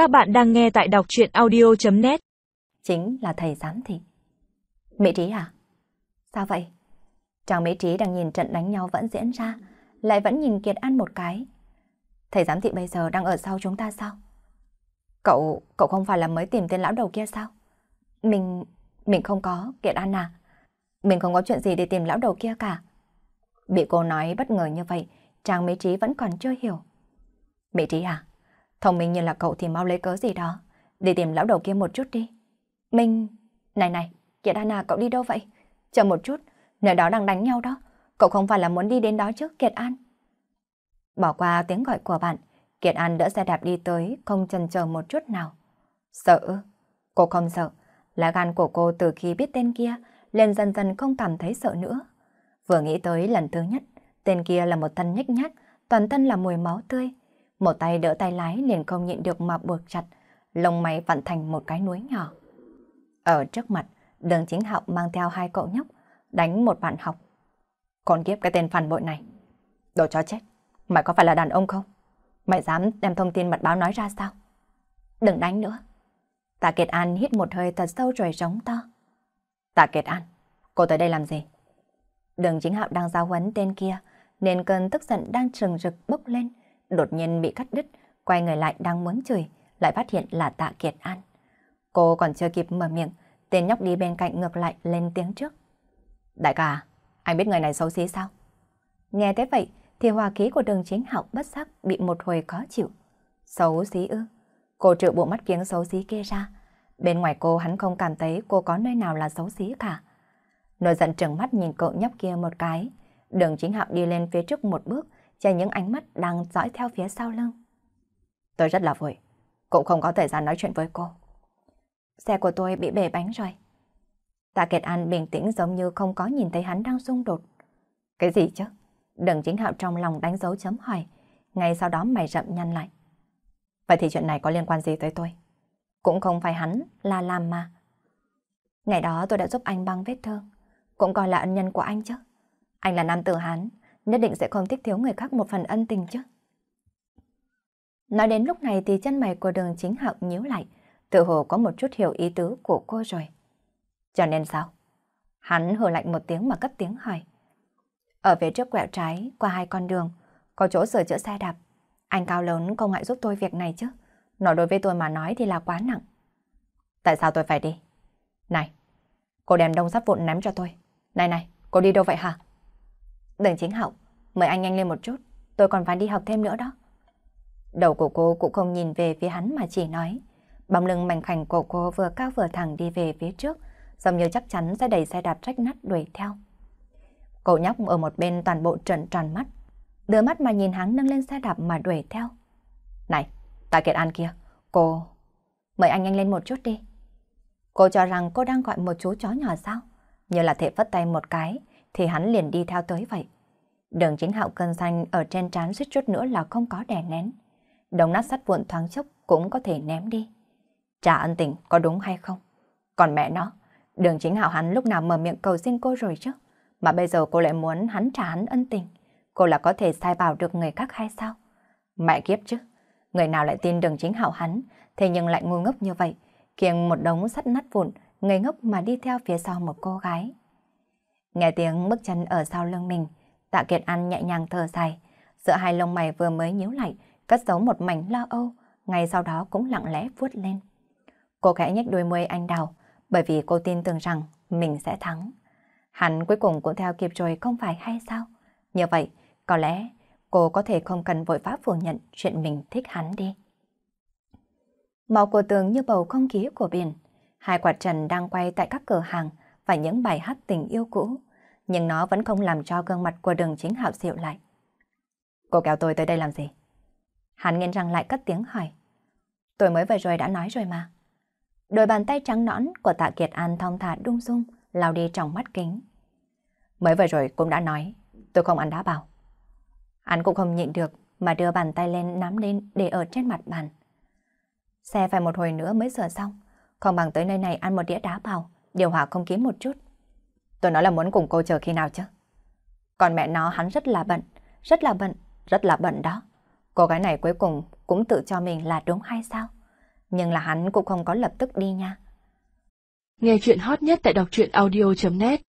Các bạn đang nghe tại đọc chuyện audio.net Chính là thầy giám thị. Mỹ Trí à? Sao vậy? chàng Mỹ Trí đang nhìn trận đánh nhau vẫn diễn ra, lại vẫn nhìn Kiệt An một cái. Thầy giám thị bây giờ đang ở sau chúng ta sao? Cậu, cậu không phải là mới tìm tên lão đầu kia sao? Mình, mình không có, Kiệt An à. Mình không có chuyện gì để tìm lão đầu kia cả. Bị cô nói bất ngờ như vậy, chàng Mỹ Trí vẫn còn chưa hiểu. Mỹ Trí à? Thông minh như là cậu thì mau lấy cớ gì đó. Đi tìm lão đầu kia một chút đi. Minh... Này này, Kiệt An à, cậu đi đâu vậy? Chờ một chút, nơi đó đang đánh nhau đó. Cậu không phải là muốn đi đến đó chứ, Kiệt An? Bỏ qua tiếng gọi của bạn, Kiệt An đỡ xe đạp đi tới, không chần chờ một chút nào. Sợ Cô không sợ. Lá gan của cô từ khi biết tên kia, lên dần dần không cảm thấy sợ nữa. Vừa nghĩ tới lần thứ nhất, tên kia là một thân nhếch nhác, toàn thân là mùi máu tươi. Một tay đỡ tay lái liền không nhịn được mà buộc chặt, lông mày vặn thành một cái núi nhỏ. Ở trước mặt, đường chính học mang theo hai cậu nhóc, đánh một bạn học. Còn kiếp cái tên phản bội này. Đồ chó chết, mày có phải là đàn ông không? Mày dám đem thông tin mật báo nói ra sao? Đừng đánh nữa. Tạ Kiệt An hít một hơi thật sâu rồi rống to. Tạ Kiệt An, cô tới đây làm gì? Đường chính hạo đang giáo huấn tên kia, nên cơn tức giận đang trừng rực bốc lên, đột nhiên bị cắt đứt, quay người lại đang muốn chửi, lại phát hiện là Tạ Kiệt An. Cô còn chưa kịp mở miệng, tên nhóc đi bên cạnh ngược lại lên tiếng trước. Đại ca, anh biết người này xấu xí sao? Nghe thế vậy thì hòa khí của đường chính hạo bất sắc bị một hồi khó chịu. Xấu xí ư? Cô trự bộ mắt kiếng xấu xí kia ra. Bên ngoài cô hắn không cảm thấy cô có nơi nào là xấu xí cả. Nổi giận trừng mắt nhìn cậu nhóc kia một cái. Đường chính hạo đi lên phía trước một bước, che những ánh mắt đang dõi theo phía sau lưng. Tôi rất là vội, cũng không có thời gian nói chuyện với cô. Xe của tôi bị bể bánh rồi. Tạ Kiệt An bình tĩnh giống như không có nhìn thấy hắn đang xung đột. Cái gì chứ? Đừng chính hạo trong lòng đánh dấu chấm hỏi. Ngay sau đó mày rậm nhăn lại. Vậy thì chuyện này có liên quan gì tới tôi? Cũng không phải hắn, là làm mà. Ngày đó tôi đã giúp anh băng vết thương. Cũng coi là ân nhân của anh chứ. Anh là nam tử Hán, nhất định sẽ không thích thiếu người khác một phần ân tình chứ. Nói đến lúc này thì chân mày của đường chính hạo nhíu lại, tự hồ có một chút hiểu ý tứ của cô rồi. Cho nên sao? Hắn hừ lạnh một tiếng mà cất tiếng hỏi. Ở phía trước quẹo trái, qua hai con đường, có chỗ sửa chữa xe đạp. Anh cao lớn không ngại giúp tôi việc này chứ. Nó đối với tôi mà nói thì là quá nặng. Tại sao tôi phải đi? Này, cô đem đông sắt vụn ném cho tôi. Này này, cô đi đâu vậy hả? Đường chính hậu, mời anh nhanh lên một chút, tôi còn phải đi học thêm nữa đó. Đầu của cô cũng không nhìn về phía hắn mà chỉ nói. Bóng lưng mảnh khảnh của cô vừa cao vừa thẳng đi về phía trước, giống như chắc chắn sẽ đẩy xe đạp trách nát đuổi theo. Cậu nhóc ở một bên toàn bộ trận tròn mắt, đưa mắt mà nhìn hắn nâng lên xe đạp mà đuổi theo. Này, Tạ Kiệt An kia, cô... Mời anh nhanh lên một chút đi. Cô cho rằng cô đang gọi một chú chó nhỏ sao? Như là thể phất tay một cái, thì hắn liền đi theo tới vậy. Đường chính hạo cơn xanh ở trên trán suýt chút nữa là không có đè nén. Đồng nát sắt vụn thoáng chốc cũng có thể ném đi. Trả ân tình có đúng hay không? Còn mẹ nó, đường chính hạo hắn lúc nào mở miệng cầu xin cô rồi chứ? Mà bây giờ cô lại muốn hắn trả hắn ân tình. Cô là có thể sai bảo được người khác hay sao? Mẹ kiếp chứ. Người nào lại tin đường chính hạo hắn, thế nhưng lại ngu ngốc như vậy, kiêng một đống sắt nát vụn, ngây ngốc mà đi theo phía sau một cô gái. Nghe tiếng bước chân ở sau lưng mình, Tạ Kiệt An nhẹ nhàng thở dài, giữa hai lông mày vừa mới nhíu lại, cất giấu một mảnh lo âu, ngay sau đó cũng lặng lẽ vuốt lên. Cô khẽ nhếch đôi môi anh đào, bởi vì cô tin tưởng rằng mình sẽ thắng. Hắn cuối cùng cũng theo kịp rồi không phải hay sao? Như vậy, có lẽ cô có thể không cần vội vã phủ nhận chuyện mình thích hắn đi. Màu của tường như bầu không khí của biển. Hai quạt trần đang quay tại các cửa hàng và những bài hát tình yêu cũ. Nhưng nó vẫn không làm cho gương mặt của đường chính hạo dịu lại. Cô kéo tôi tới đây làm gì? Hắn nghiến răng lại cất tiếng hỏi. Tôi mới vừa rồi đã nói rồi mà. Đôi bàn tay trắng nõn của tạ Kiệt An thong thả đung dung, lao đi trong mắt kính. Mới vừa rồi cũng đã nói, tôi không ăn đá bào. Hắn cũng không nhịn được mà đưa bàn tay lên nắm lên để ở trên mặt bàn. Xe phải một hồi nữa mới sửa xong, không bằng tới nơi này ăn một đĩa đá bào, điều hòa không khí một chút. Tôi nói là muốn cùng cô chờ khi nào chứ? Còn mẹ nó hắn rất là bận, rất là bận, rất là bận đó. Cô gái này cuối cùng cũng tự cho mình là đúng hay sao? Nhưng là hắn cũng không có lập tức đi nha. Nghe chuyện hot nhất tại đọc truyện audio.net